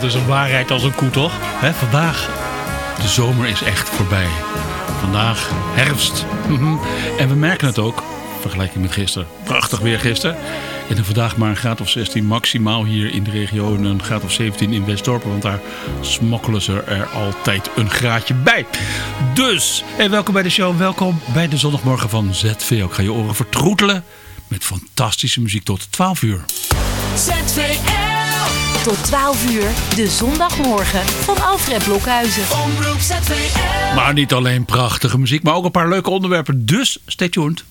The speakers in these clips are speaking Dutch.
dat is een waarheid als een koe, toch? Hè, vandaag, de zomer is echt voorbij. Vandaag herfst. Mhm. en we merken het ook, vergelijking met gisteren. Prachtig weer gisteren. En dan vandaag maar een graad of 16 maximaal hier in de regio. En een graad of 17 in Westdorpen. Want daar smokkelen ze er altijd een graadje bij. Dus, en welkom bij de show. Welkom bij de zondagmorgen van ZVO. Ik ga je oren vertroetelen met fantastische muziek tot 12 uur. ZVL. Tot 12 uur, de zondagmorgen van Alfred Blokhuizen. Maar niet alleen prachtige muziek, maar ook een paar leuke onderwerpen. Dus stay tuned.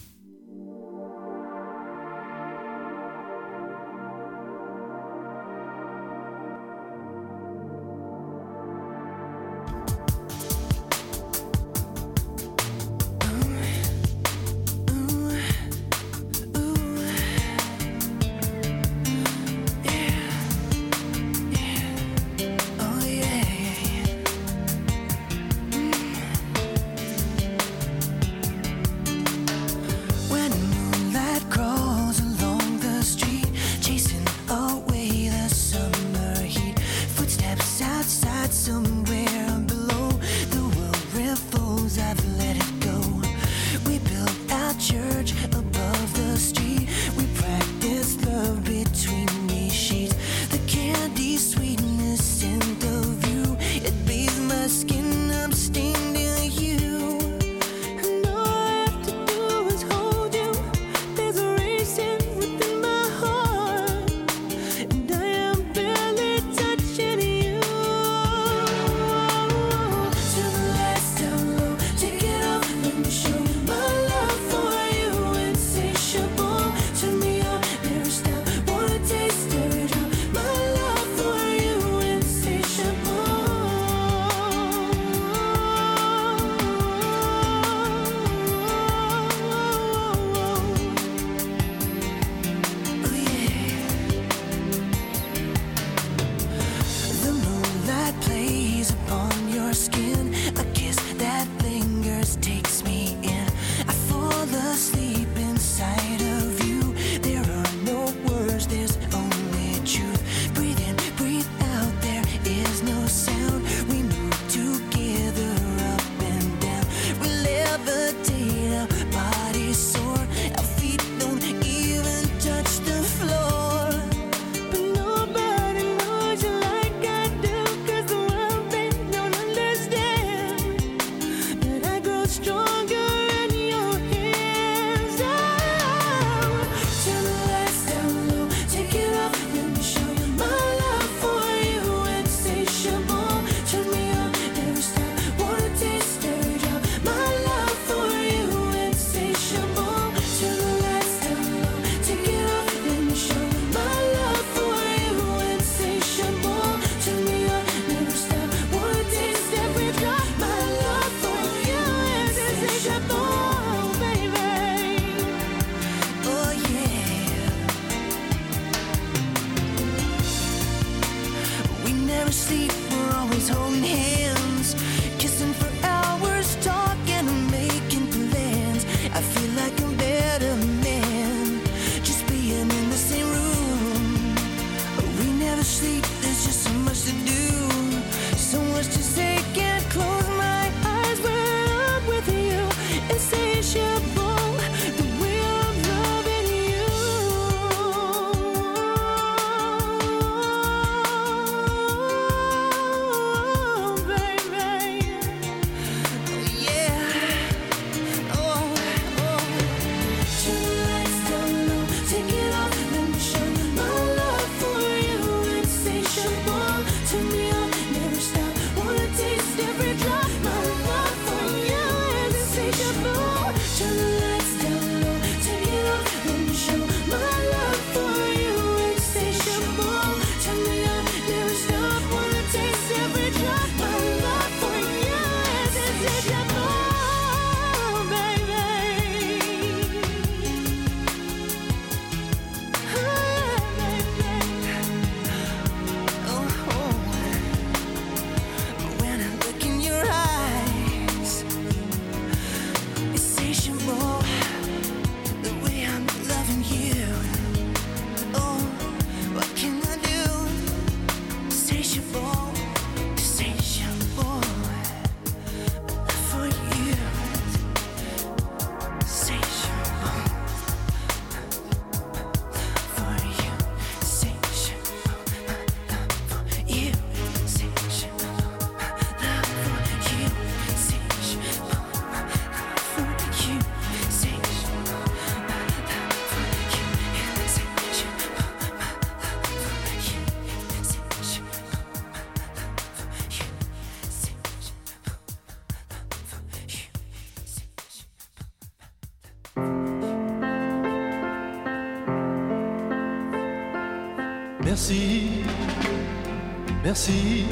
Merci,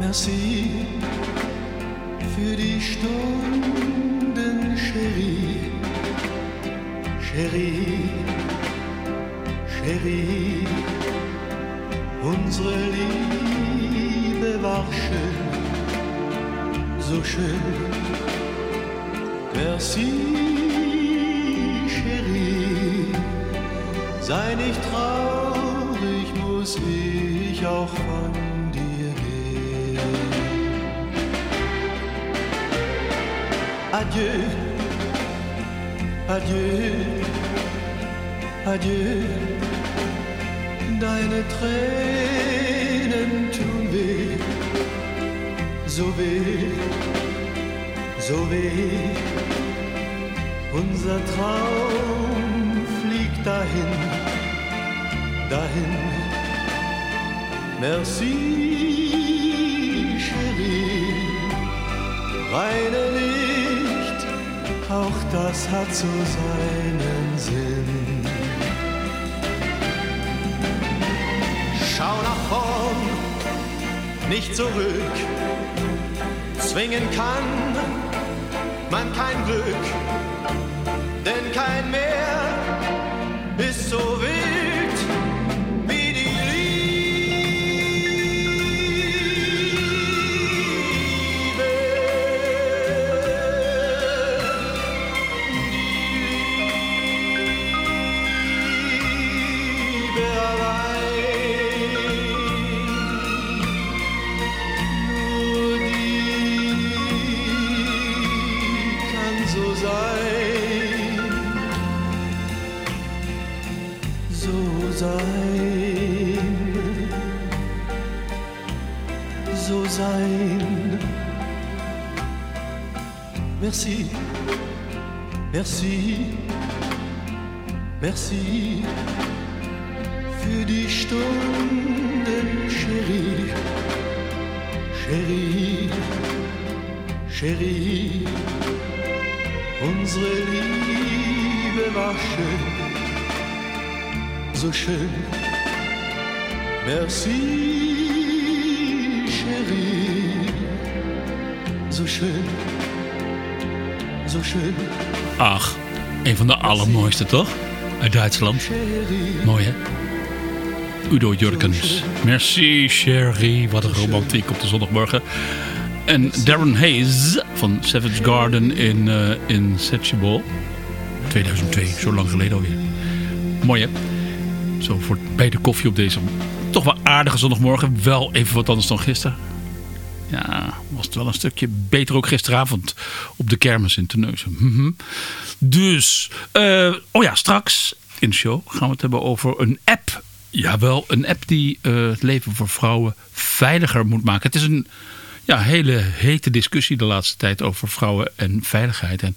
merci für die Stunden, Chérie, Chérie, Chérie. Unsere Liebe war schön, so schön. Merci, Chérie, sei nicht traurig, muss ich auch von dir gehe. Adieu, adieu, adieu, deine Tränen tun weh, so weh, so weh, unser Traum fliegt dahin, dahin. Merci, Chérie. Weine nicht, auch das hat so seinen Sinn. Schau nach vorn, nicht zurück. Zwingen kann man kein Glück, denn kein Meer ist so wichtig. Merci, merci. Für die Stunden, Chérie, Chérie, Chérie. Unsere Liebe war schön, so schön. Merci, Chérie, so schön, so schön. Ach, een van de allermooiste toch? Uit Duitsland. Mooi hè? Udo Jurkens. Merci Sherry, wat een romantiek op de zondagmorgen. En Darren Hayes van Savage Garden in, uh, in 2002, zo lang geleden alweer. Mooi hè? Zo voor bij de koffie op deze toch wel aardige zondagmorgen. Wel even wat anders dan gisteren. Ja, was het wel een stukje beter ook gisteravond op de kermis in Terneuzen. Mhm. Dus, uh, oh ja, straks in de show gaan we het hebben over een app. Jawel, een app die uh, het leven voor vrouwen veiliger moet maken. Het is een ja, hele hete discussie de laatste tijd over vrouwen en veiligheid. En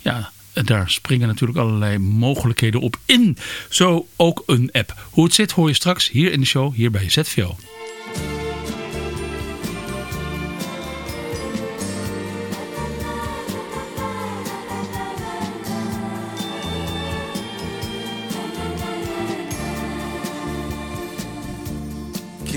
ja, daar springen natuurlijk allerlei mogelijkheden op in. Zo ook een app. Hoe het zit hoor je straks hier in de show, hier bij ZVO.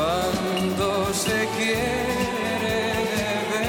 Cuando se quiere de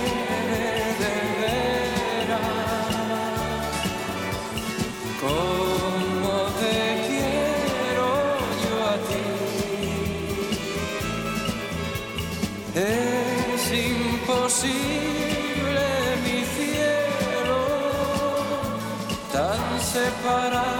but I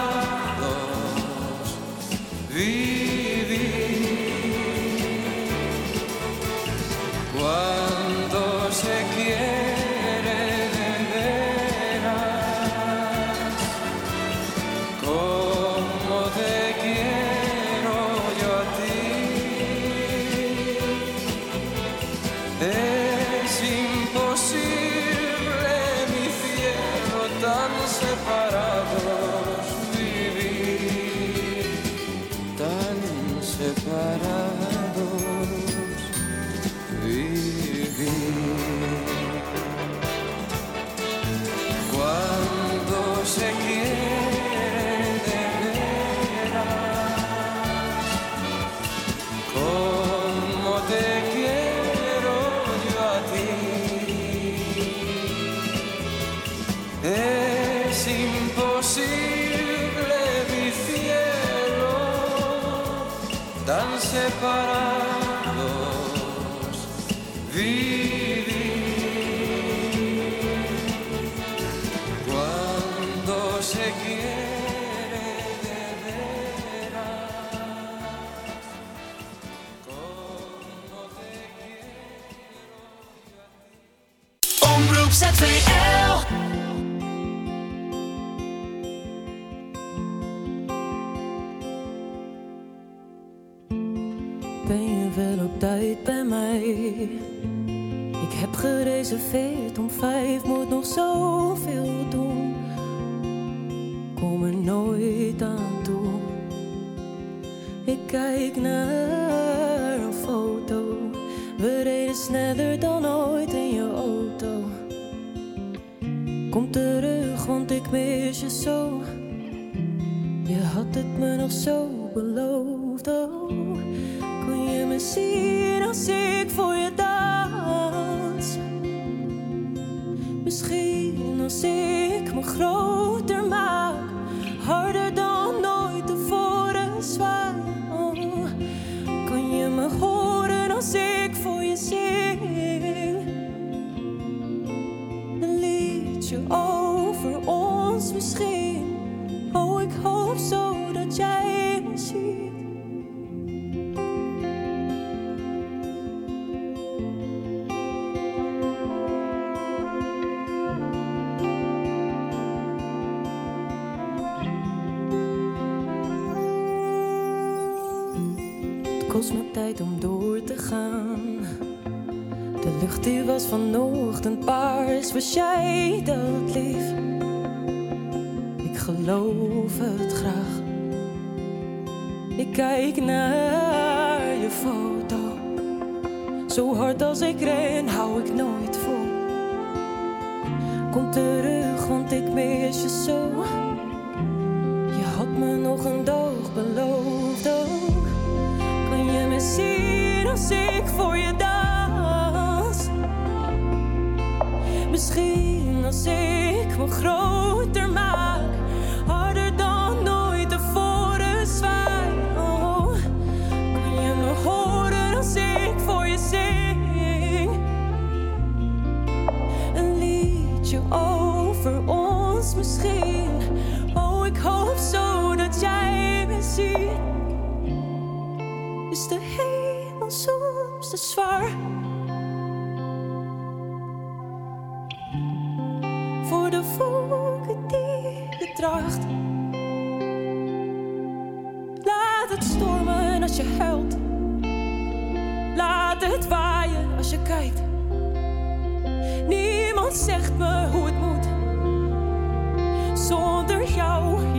was vanochtend paars, was jij dat lief? Ik geloof het graag. Ik kijk naar je foto. Zo hard als ik ren, hou ik nooit vol. Kom terug, want ik mis je zo. Je had me nog een dag beloofd ook. Kan je me zien als ik voor je dans? Misschien als ik me groter maak, harder dan nooit tevoren zwaai. Oh, kan je me horen als ik voor je zing? Een liedje over ons misschien. Oh, ik hoop zo dat jij me ziet. Is de hemel soms te zwaar? Niemand zegt me hoe het moet. Zonder jou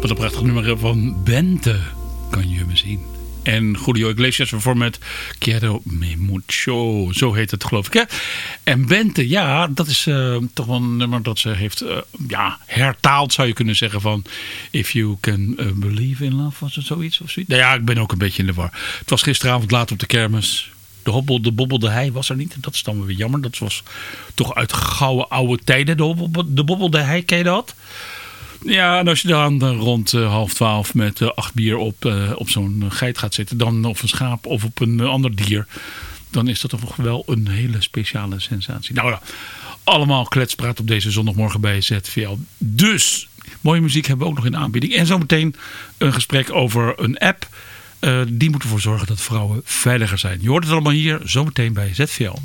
Wat een prachtig nummer van Bente. Kan je me zien. En Julio Iglesias voor met Quiero me mucho. Zo heet het geloof ik. Hè? En Bente, ja, dat is eh, toch wel een nummer dat ze heeft eh, ja, hertaald zou je kunnen zeggen van If you can eh, believe in love. Was het zoiets of zoiets? Nou ja, ik ben ook een beetje in de war. Het was gisteravond laat op de kermis. De, hobbel, de bobbelde hei was er niet. Dat is dan weer jammer. Dat was toch uit gouden oude tijden. De, de bobbelde hei, ken je dat? Ja, en als je dan eh, rond eh, half twaalf met eh, acht bier op, op zo'n geit gaat zitten, dan of een schaap of op een ander dier, dan is dat toch wel een hele speciale sensatie. Nou ja, allemaal kletspraat op deze zondagmorgen bij ZVL. Dus, mooie muziek hebben we ook nog in aanbieding. En zometeen een gesprek over een app. die moet ervoor zorgen dat vrouwen veiliger zijn. Je hoort het allemaal hier, zometeen bij ZVL.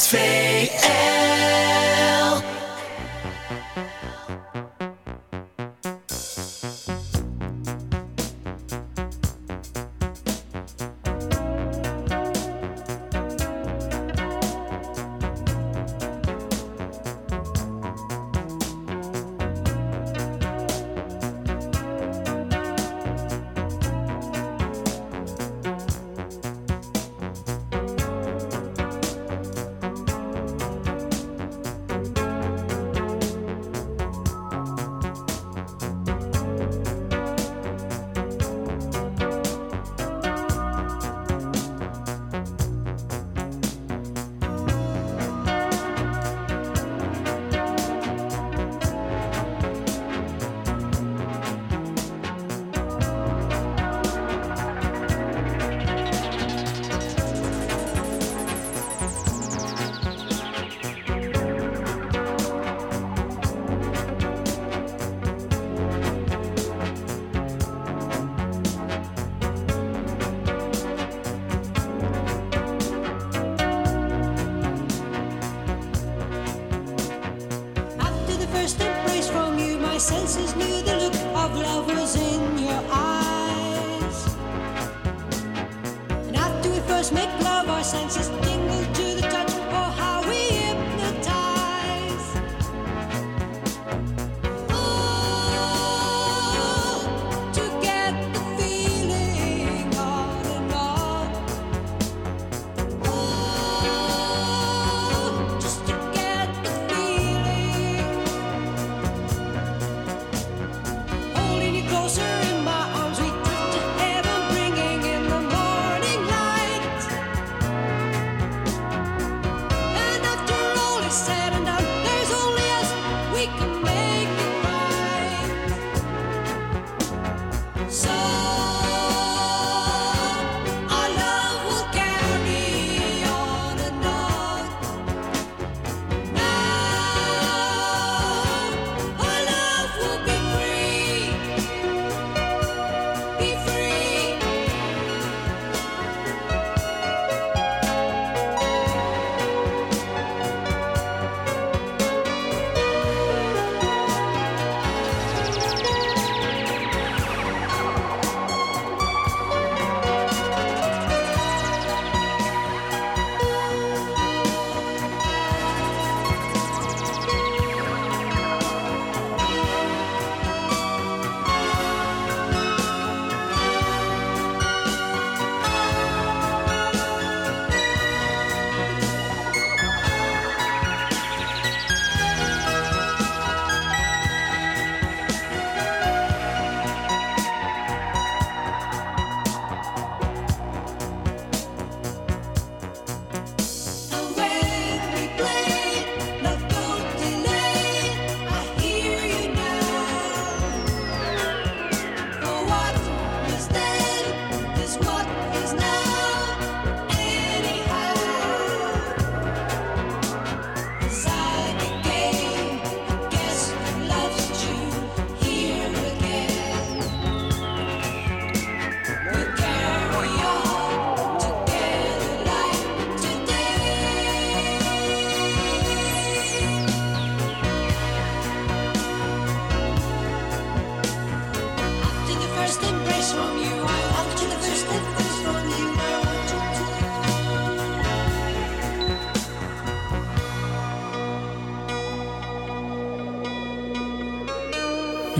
2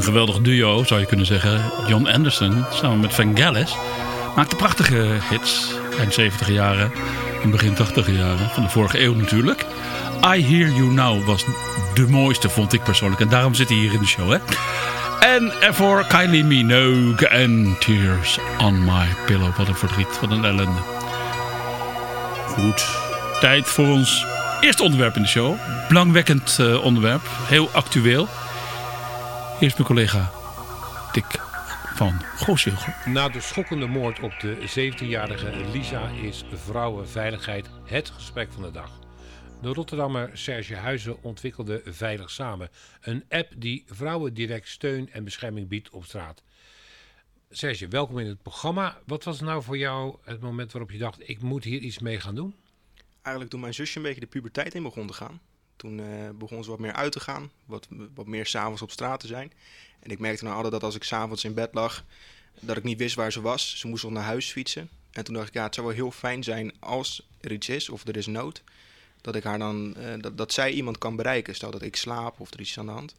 Een geweldig duo zou je kunnen zeggen. John Anderson samen met Vangelis maakte prachtige hits. Eind 70 jaren en begin 80 jaren van de vorige eeuw natuurlijk. I Hear You Now was de mooiste, vond ik persoonlijk. En daarom zit hij hier in de show. Hè? En ervoor Kylie Minogue en Tears on My Pillow. Wat een verdriet, wat een ellende. Goed, tijd voor ons eerste onderwerp in de show. Belangwekkend eh, onderwerp, heel actueel. Eerst mijn collega Dick van Goossegel. Na de schokkende moord op de 17-jarige Lisa is vrouwenveiligheid het gesprek van de dag. De Rotterdammer Serge Huizen ontwikkelde Veilig Samen, een app die vrouwen direct steun en bescherming biedt op straat. Serge, welkom in het programma. Wat was nou voor jou het moment waarop je dacht, ik moet hier iets mee gaan doen? Eigenlijk toen mijn zusje een beetje de puberteit in begon te gaan. Toen eh, begon ze wat meer uit te gaan, wat, wat meer s'avonds op straat te zijn. En ik merkte nou altijd dat als ik s'avonds in bed lag, dat ik niet wist waar ze was. Ze moest nog naar huis fietsen. En toen dacht ik, ja, het zou wel heel fijn zijn als er iets is of er is nood. Dat ik haar dan, eh, dat, dat zij iemand kan bereiken. Stel dat ik slaap of er iets is aan de hand.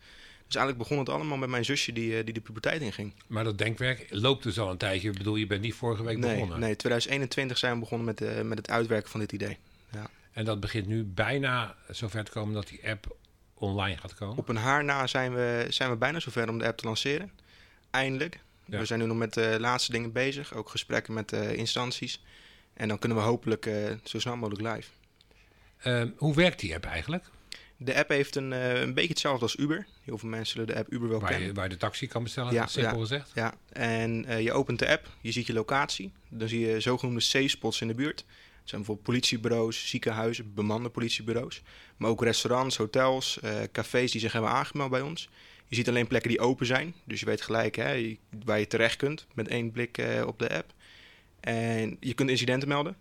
Dus eigenlijk begon het allemaal met mijn zusje die, eh, die de puberteit inging. Maar dat denkwerk loopt dus al een tijdje. Ik bedoel, je bent niet vorige week Nee, begonnen. nee, 2021 zijn we begonnen met, met het uitwerken van dit idee. En dat begint nu bijna zover te komen dat die app online gaat komen. Op een haar na zijn we, zijn we bijna zover om de app te lanceren. Eindelijk. Ja. We zijn nu nog met de laatste dingen bezig. Ook gesprekken met eh, instanties. En dan kunnen we hopelijk eh, zo snel mogelijk live. Ehm, hoe werkt die app eigenlijk? De app heeft een, eh, een beetje hetzelfde als Uber. Heel veel mensen zullen de app Uber wel Waar kennen. je, waar je de taxi kan bestellen, Ja, simpel ja. gezegd. Ja, en eh, je opent de app, je ziet je locatie. Dan zie je zogenoemde C-spots in de buurt. Dat zijn bijvoorbeeld politiebureaus, ziekenhuizen, bemande politiebureaus. Maar ook restaurants, hotels, eh, cafés die zich hebben aangemeld bij ons. Je ziet alleen plekken die open zijn. Dus je weet gelijk hè, waar je terecht kunt met één blik eh, op de app. En je kunt incidenten melden.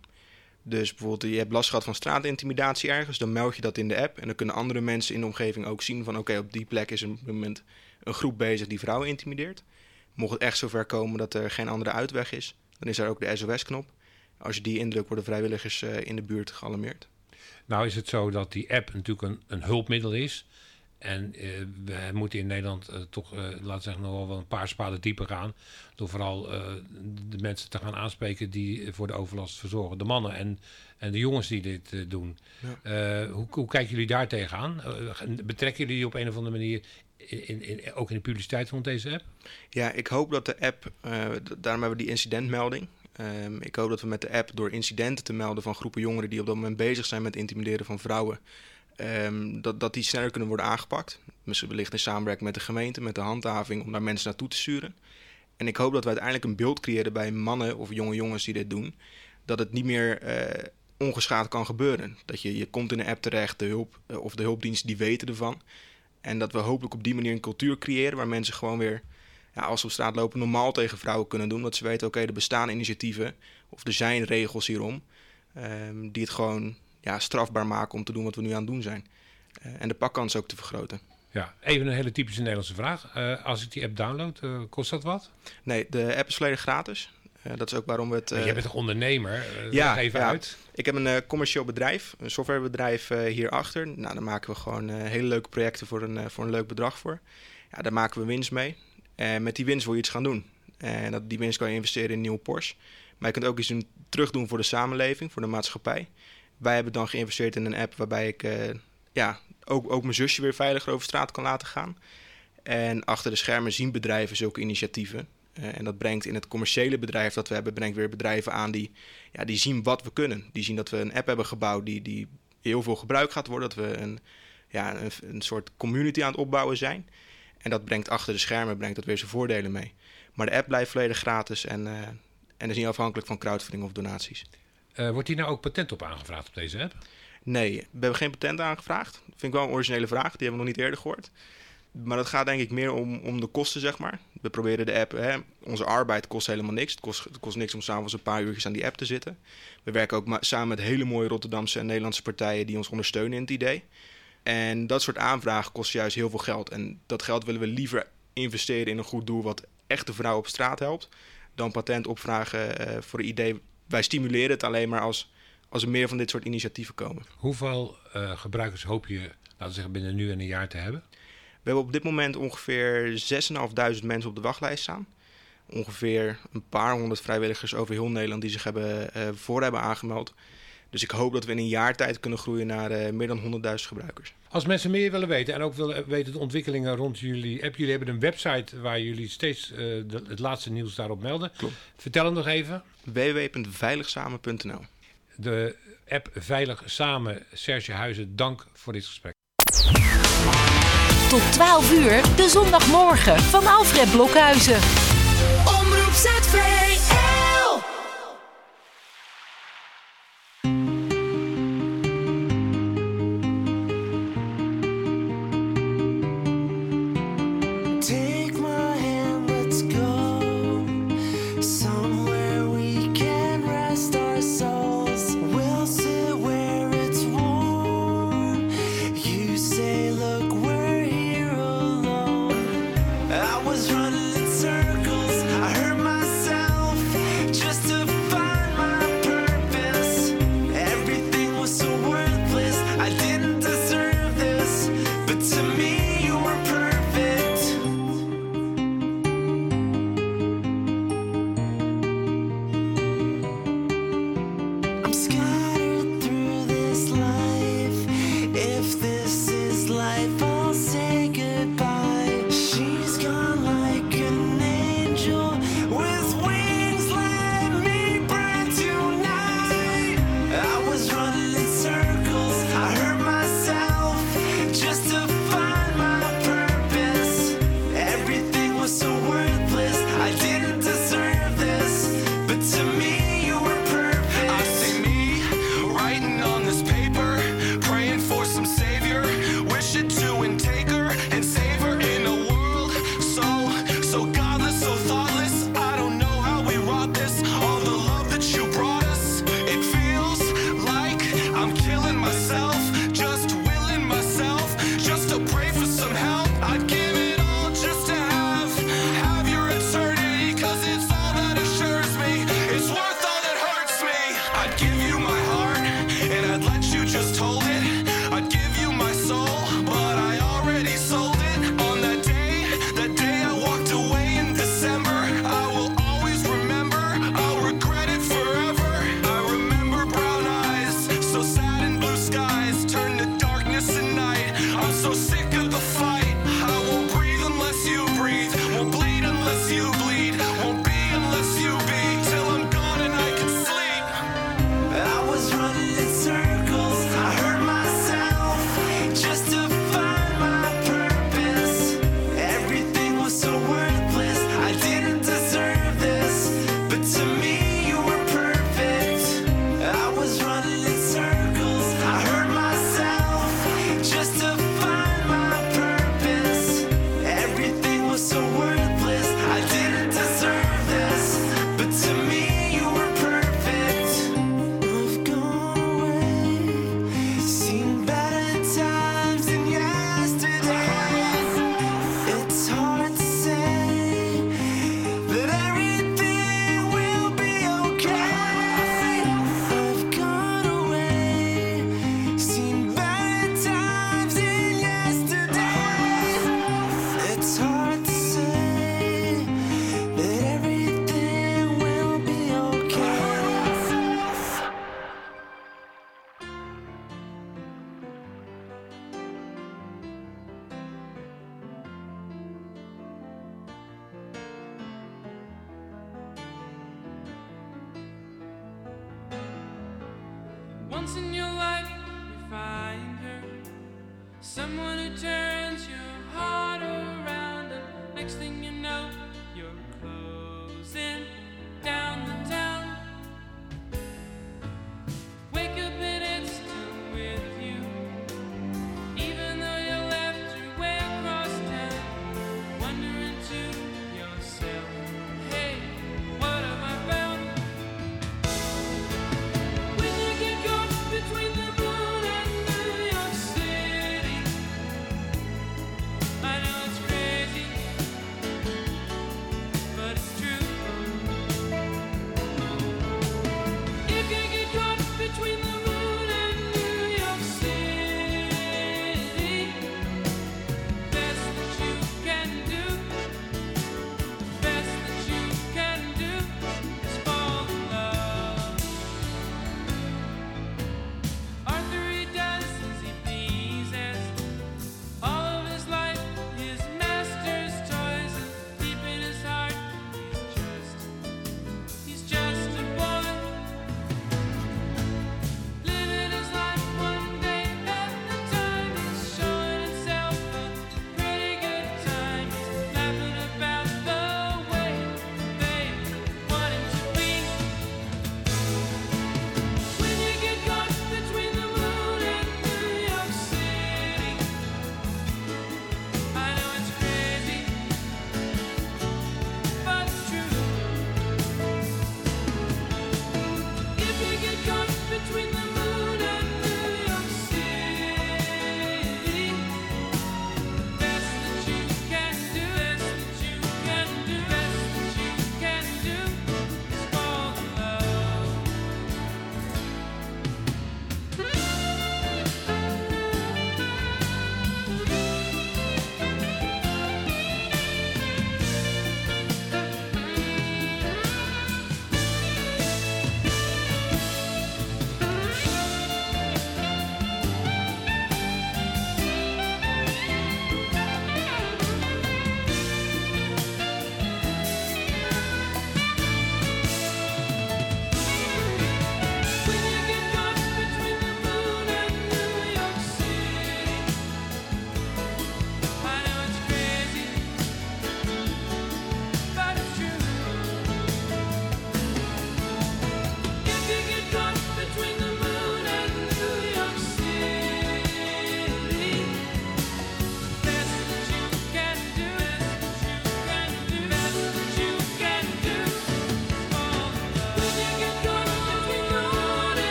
Dus bijvoorbeeld je hebt last gehad van straatintimidatie ergens. Dan meld je dat in de app. En dan kunnen andere mensen in de omgeving ook zien van... oké, op die plek is op dit moment een groep bezig die vrouwen intimideert. Mocht het echt zover komen dat er geen andere uitweg is, dan is er ook de SOS-knop. Als je die indrukt, worden vrijwilligers eh, in de buurt gealarmeerd. Nou is het zo dat die app natuurlijk een, een hulpmiddel is. En eh, we moeten in Nederland eh, toch, eh, laten we zeggen, nog wel een paar spaden dieper gaan. Door vooral de mensen te gaan aanspreken die voor de overlast verzorgen. De mannen en, en de jongens die dit doen. Hoe, hoe kijken jullie daar tegenaan? Betrekken jullie die op een of andere manier in, in, in- ook in de publiciteit rond deze app? Ja, ik hoop dat de app, daarom hebben we die incidentmelding. Ehm, ik hoop dat we met de app door incidenten te melden van groepen jongeren die op dat moment bezig zijn met intimideren van vrouwen, ehm, dat, dat die sneller kunnen worden aangepakt. Misschien wellicht in samenwerking met de gemeente, met de handhaving, om daar mensen naartoe te sturen. En ik hoop dat we uiteindelijk een beeld creëren bij mannen of jonge jongens die dit doen, dat het niet meer eh, ongeschaad kan gebeuren. Dat je, je komt in een app terecht, de hulp eh, of de hulpdiensten die weten ervan. En dat we hopelijk op die manier een cultuur creëren waar mensen gewoon weer, ja, als ze op straat lopen, normaal tegen vrouwen kunnen doen. Dat ze weten, oké, er bestaan initiatieven of er zijn regels hierom ehm, die het gewoon ja, strafbaar maken om te doen wat we nu aan het doen zijn. Eh, en de pakkans ook te vergroten. Ja, even een hele typische Nederlandse vraag. Eh, als ik die app download, eh, kost dat wat? Nee, de app is volledig gratis. Dat is ook waarom we het... je bent toch ondernemer? Ja, even ja. uit. Ik heb een commercieel bedrijf, een softwarebedrijf hierachter. Nou, daar maken we gewoon hele leuke projecten voor een, voor een leuk bedrag voor. Ja, daar maken we winst mee. En met die winst wil je iets gaan doen. En dat, die winst kan je investeren in een nieuwe Porsche. Maar je kunt ook iets doen, terugdoen voor de samenleving, voor de maatschappij. Wij hebben dan geïnvesteerd in een app waarbij ik eh, ja, ook, ook mijn zusje weer veiliger over straat kan laten gaan. En achter de schermen zien bedrijven zulke initiatieven. Eh, en dat brengt in het commerciële bedrijf dat we hebben, brengt weer bedrijven aan die, ja, die zien wat we kunnen. Die zien dat we een app hebben gebouwd die, die heel veel gebruikt gaat worden. Dat we een, ja, een, een soort community aan het opbouwen zijn. En dat brengt achter de schermen brengt dat weer zijn voordelen mee. Maar de app blijft volledig gratis en, eh, en is niet afhankelijk van crowdfunding of donaties. Eh, wordt hier nou ook patent op aangevraagd op deze app? Nee, we hebben geen patent aangevraagd. Dat vind ik wel een originele vraag, die hebben we nog niet eerder gehoord. Maar dat gaat denk ik meer om, om de kosten, zeg maar. We proberen de app, hè, onze arbeid kost helemaal niks. Het kost, het kost niks om s'avonds een paar uurtjes aan die app te zitten. We werken ook samen met hele mooie Rotterdamse en Nederlandse partijen die ons ondersteunen in het idee. En dat soort aanvragen kost juist heel veel geld. En dat geld willen we liever investeren in een goed doel wat echte vrouwen op straat helpt. Dan patent opvragen eh, voor een idee. Wij stimuleren het alleen maar als, als er meer van dit soort initiatieven komen. Hoeveel eh, gebruikers hoop je, laten we zeggen, binnen nu en een jaar te hebben? We hebben op dit moment ongeveer 6.500 mensen op de wachtlijst staan. Ongeveer een paar honderd vrijwilligers over heel Nederland die zich hebben, eh, voor hebben aangemeld. Dus ik hoop dat we in een jaar tijd kunnen groeien naar eh, meer dan 100.000 gebruikers. Als mensen meer willen weten en ook willen weten de ontwikkelingen rond jullie app. Jullie hebben een website waar jullie steeds eh, de- het laatste nieuws daarop melden. Klopt. Vertel hem nog even. www.veiligsamen.nl De app Veilig Samen. Serge Huizen, dank voor dit gesprek. Tot 12 uur, de zondagmorgen van Alfred Blokhuizen.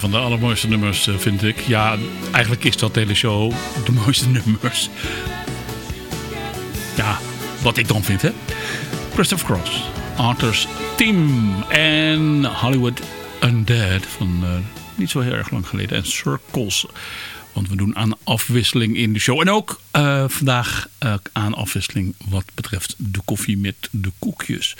Van de allermooiste nummers eh, vind ik. Ja, eigenlijk is dat hele show de mooiste nummers. Ja, wat ik dan vind, hè. Christopher Cross, Arthur's Team en Hollywood Undead van eh, niet zo heel erg lang geleden. En Circles, want we doen aan afwisseling in de show. En ook eh, vandaag eh, aan afwisseling wat betreft de koffie met de koekjes.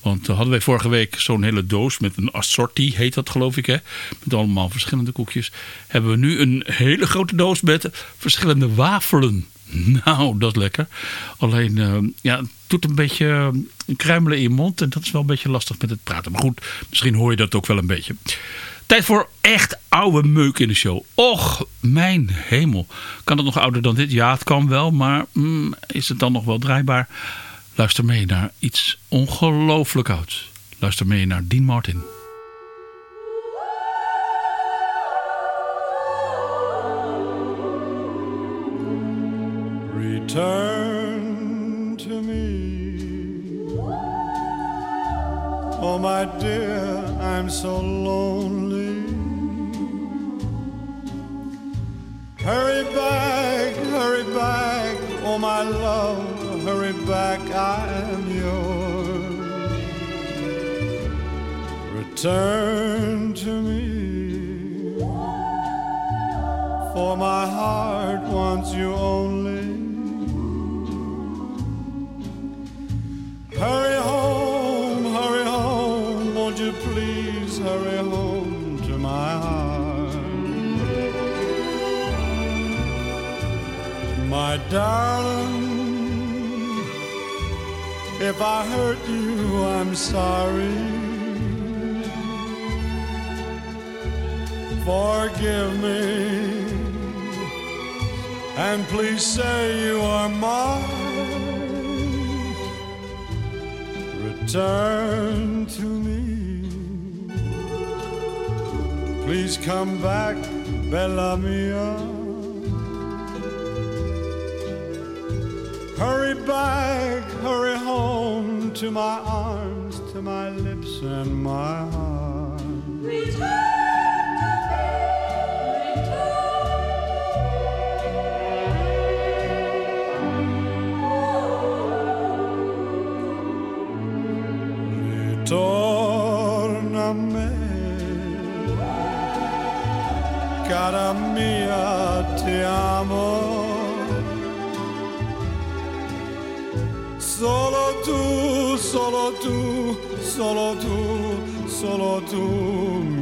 Want eh, hadden wij vorige week zo'n hele doos met een assortie, heet dat geloof ik hè. Met allemaal verschillende koekjes. Hebben we nu een hele grote doos met verschillende wafelen. Nou, dat is lekker. Alleen, ja, het doet een beetje kruimelen in je mond. En dat is wel een beetje lastig met het praten. Maar goed, misschien hoor je dat ook wel een beetje. Tijd voor echt oude meuk in de show. Och, mijn hemel. Kan het nog ouder dan dit? Ja, het kan wel. Maar mm, is het dan nog wel draaibaar? Luister mee naar iets ongelooflijk ouds. Luister mee naar Dean Martin. Return to me. Oh, my dear, I'm so lonely. Hurry back, hurry back, oh, my love, hurry back, I'm yours. Return to me. For my heart wants you only. Hurry home, hurry home, won't you please hurry home my darling. If I hurt you, I'm sorry. Forgive me. And please say you are mine. Return to me. Please come back, Bella Mia. Hurry back, hurry home to my arms, to my lips and my heart. Ritorna a me, cara mia, Solo tu, solo tu, solo tu, solo tu,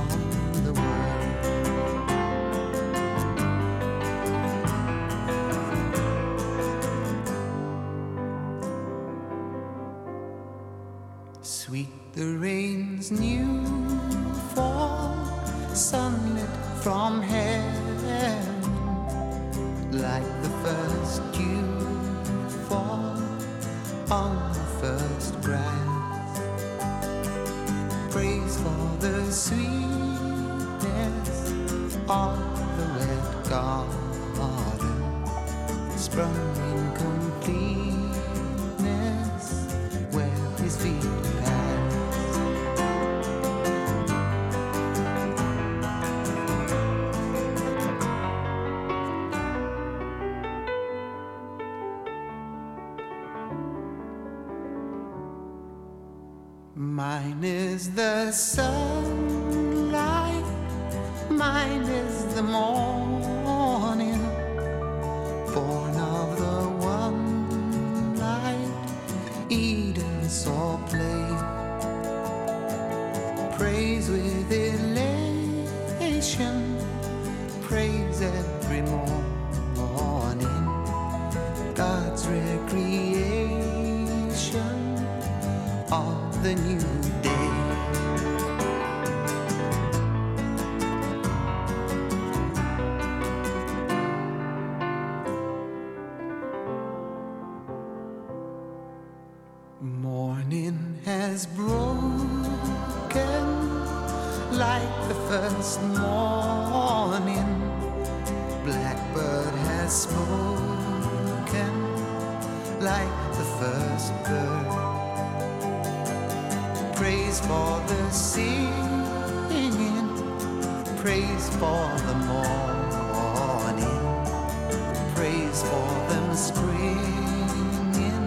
of the new for the morning, praise for them springing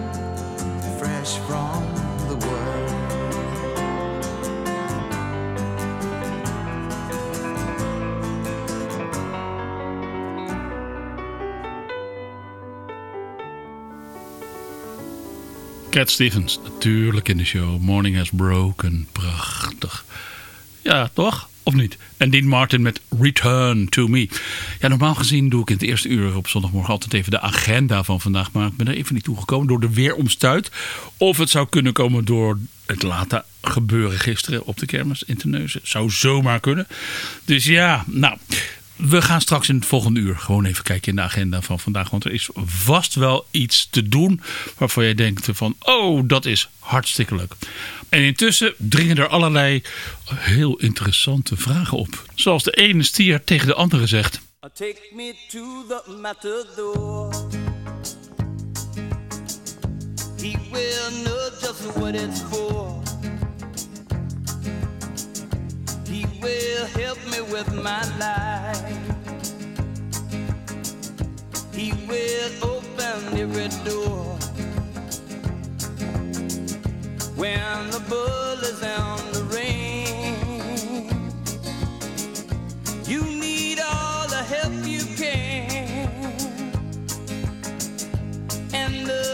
fresh from the world. Cat Stevens, natuurlijk in de show. Morning has broken. Prachtig. Ja, toch? Of niet? En Dean Martin met Return to Me. Ja, normaal gezien doe ik in het eerste uur op zondagmorgen altijd even de agenda van vandaag. Maar ik ben er even niet toegekomen door de weeromstuit. Of het zou kunnen komen door het late gebeuren gisteren op de kermis in Terneuzen. Zou zomaar kunnen. Dus ja, nou... We gaan straks in het volgende uur gewoon even kijken in de agenda van vandaag. Want er is vast wel iets te doen waarvan je denkt van... oh, dat is hartstikke leuk. En intussen dringen er allerlei heel interessante vragen op. Zoals de ene stier tegen de andere zegt... Take me to the matador. He will know just what it's for. He will help me with my life. He will open every door. When the bull is on the ring, you need all the help you can. And the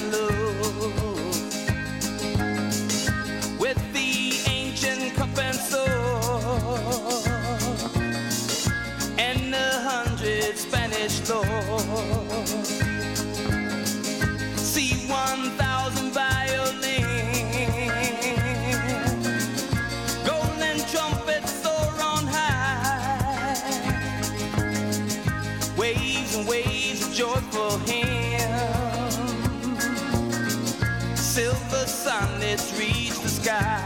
reach the sky.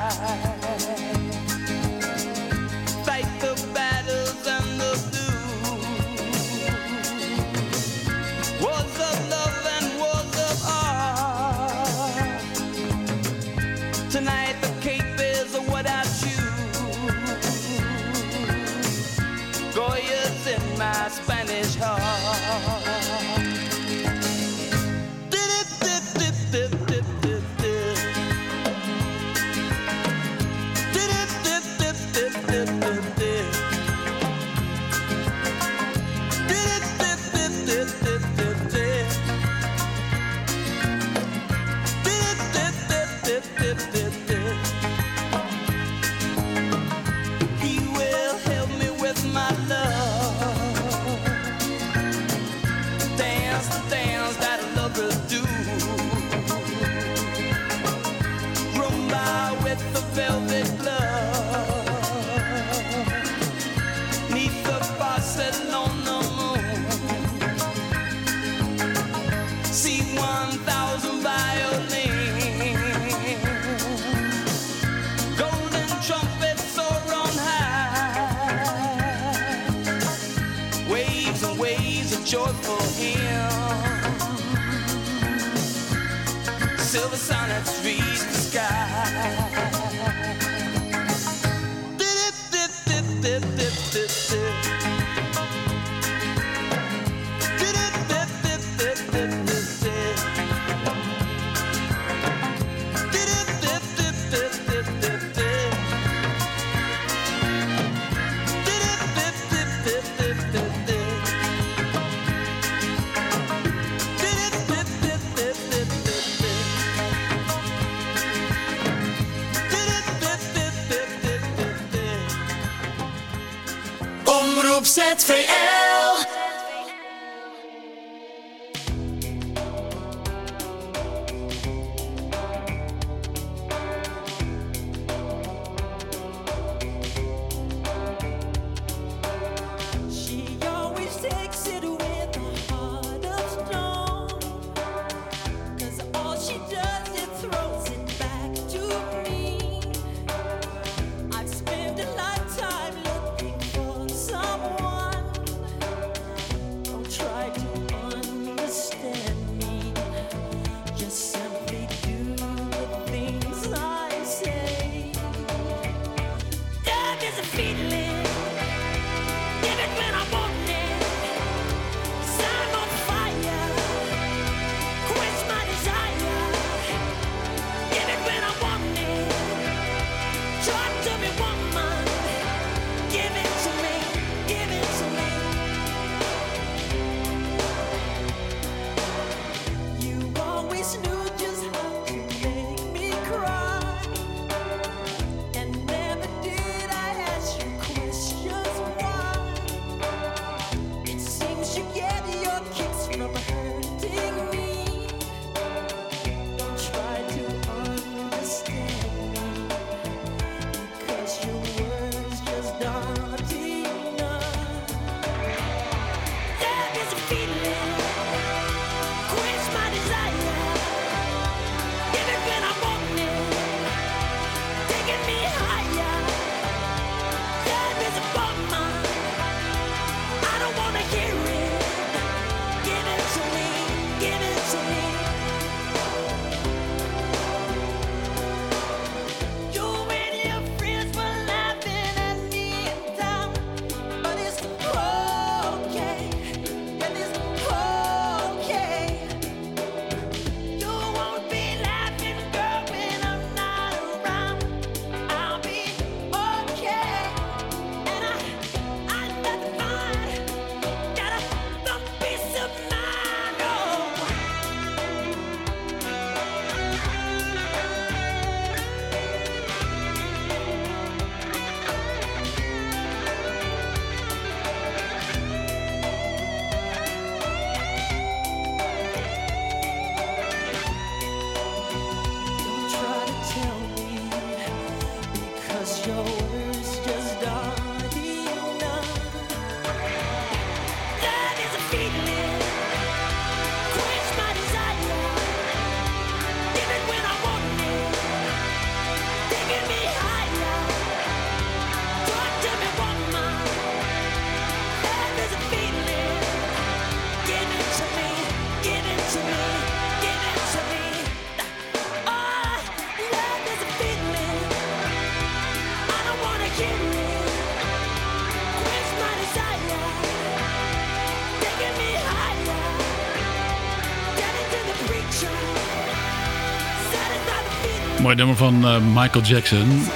Mooi nummer van eh, Michael Jackson.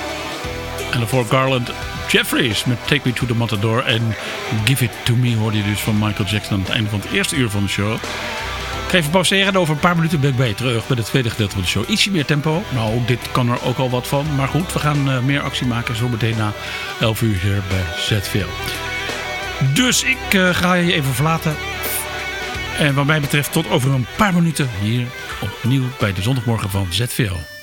En daarvoor Garland Jeffries met Take Me to the Matador. En Give It To Me hoorde je dus van Michael Jackson aan het einde van het eerste uur van de show. Ik ga even pauzeren en over een paar minuten ben ik bij terug bij het tweede gedeelte van de show. Ietsje meer tempo. Nou, dit kan er ook al wat van. Maar goed, we gaan eh, meer actie maken zo meteen na 11 uur hier bij ZVL. Dus ik eh, ga je even verlaten. En wat mij betreft tot over een paar minuten hier opnieuw bij de zondagmorgen van ZVL.